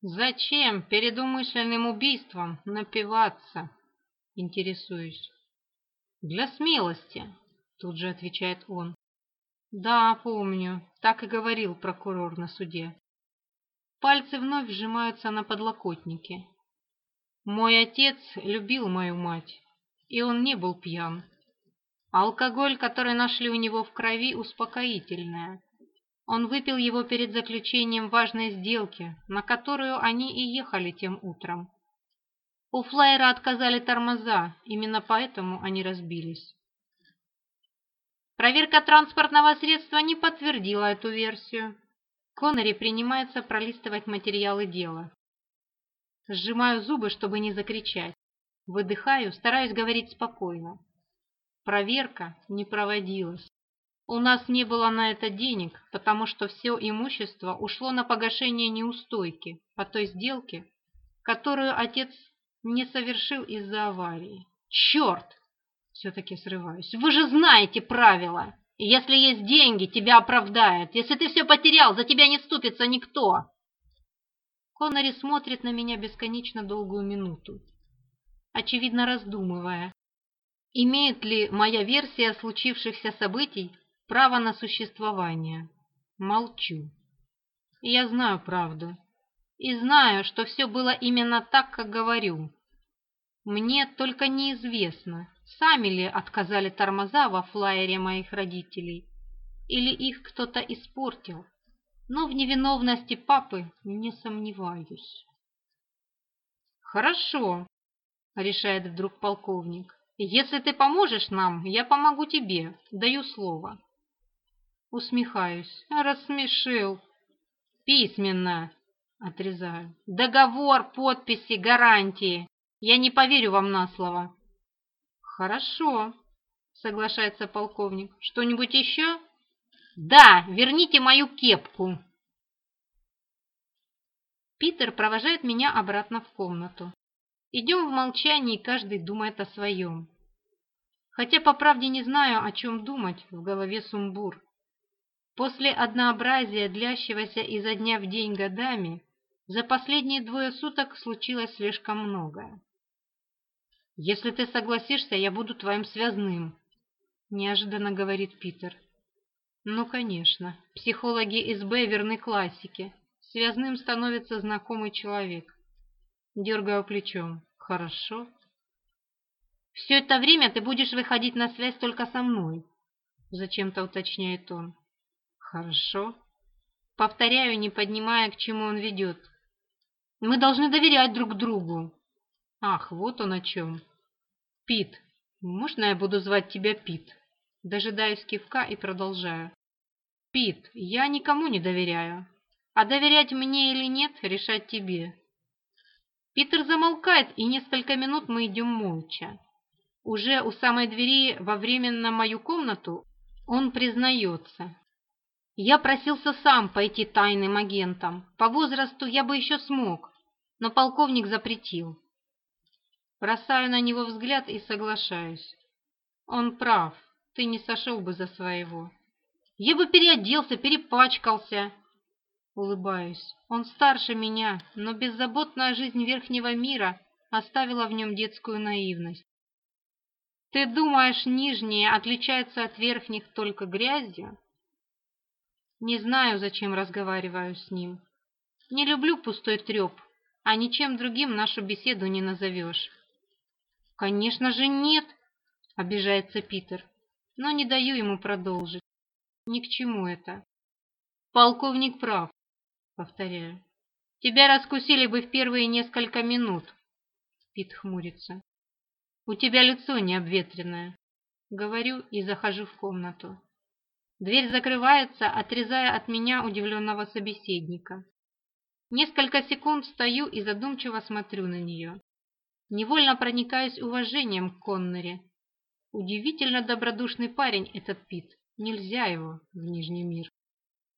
Зачем перед умышленным убийством напиваться? Интересуюсь. Для смелости, тут же отвечает он. Да, помню, так и говорил прокурор на суде. Пальцы вновь сжимаются на подлокотнике. Мой отец любил мою мать, и он не был пьян. Алкоголь, который нашли у него в крови, успокоительное. Он выпил его перед заключением важной сделки, на которую они и ехали тем утром. У флайера отказали тормоза, именно поэтому они разбились. Проверка транспортного средства не подтвердила эту версию. Коннери принимается пролистывать материалы дела. Сжимаю зубы, чтобы не закричать. Выдыхаю, стараюсь говорить спокойно. Проверка не проводилась. У нас не было на это денег, потому что все имущество ушло на погашение неустойки по той сделке, которую отец не совершил из-за аварии. Черт! Все-таки срываюсь. Вы же знаете правила. Если есть деньги, тебя оправдают. Если ты все потерял, за тебя не ступится никто. Коннери смотрит на меня бесконечно долгую минуту, очевидно раздумывая, имеет ли моя версия случившихся событий Право на существование. Молчу. Я знаю правду. И знаю, что все было именно так, как говорю. Мне только неизвестно, сами ли отказали тормоза во флайере моих родителей, или их кто-то испортил. Но в невиновности папы не сомневаюсь. «Хорошо», — решает вдруг полковник. «Если ты поможешь нам, я помогу тебе, даю слово». Усмехаюсь. Рассмешил. Письменно. Отрезаю. Договор, подписи, гарантии. Я не поверю вам на слово. Хорошо, соглашается полковник. Что-нибудь еще? Да, верните мою кепку. Питер провожает меня обратно в комнату. Идем в молчании, каждый думает о своем. Хотя, по правде, не знаю, о чем думать, в голове сумбур. После однообразия, длящегося изо дня в день годами, за последние двое суток случилось слишком многое. «Если ты согласишься, я буду твоим связным», – неожиданно говорит Питер. «Ну, конечно. Психологи из Б верны классике. Связным становится знакомый человек». Дергаю плечом. «Хорошо». «Все это время ты будешь выходить на связь только со мной», – зачем-то уточняет он. Хорошо. Повторяю, не поднимая, к чему он ведет. Мы должны доверять друг другу. Ах, вот он о чем. Пит, можно я буду звать тебя Пит? Дожидаюсь кивка и продолжаю. Пит, я никому не доверяю. А доверять мне или нет, решать тебе. Питер замолкает, и несколько минут мы идем молча. Уже у самой двери во временно мою комнату он признается. Я просился сам пойти тайным агентом. По возрасту я бы еще смог, но полковник запретил. Бросаю на него взгляд и соглашаюсь. Он прав, ты не сошел бы за своего. Я бы переоделся, перепачкался. Улыбаюсь. Он старше меня, но беззаботная жизнь верхнего мира оставила в нем детскую наивность. Ты думаешь, нижние отличаются от верхних только грязью? Не знаю, зачем разговариваю с ним. Не люблю пустой треп, а ничем другим нашу беседу не назовешь. Конечно же нет, обижается Питер, но не даю ему продолжить. Ни к чему это. Полковник прав, повторяю. Тебя раскусили бы в первые несколько минут. Пит хмурится. У тебя лицо не обветренное. Говорю и захожу в комнату. Дверь закрывается, отрезая от меня удивленного собеседника. Несколько секунд стою и задумчиво смотрю на нее. Невольно проникаюсь уважением к Коннери. Удивительно добродушный парень этот Пит. Нельзя его в Нижний мир.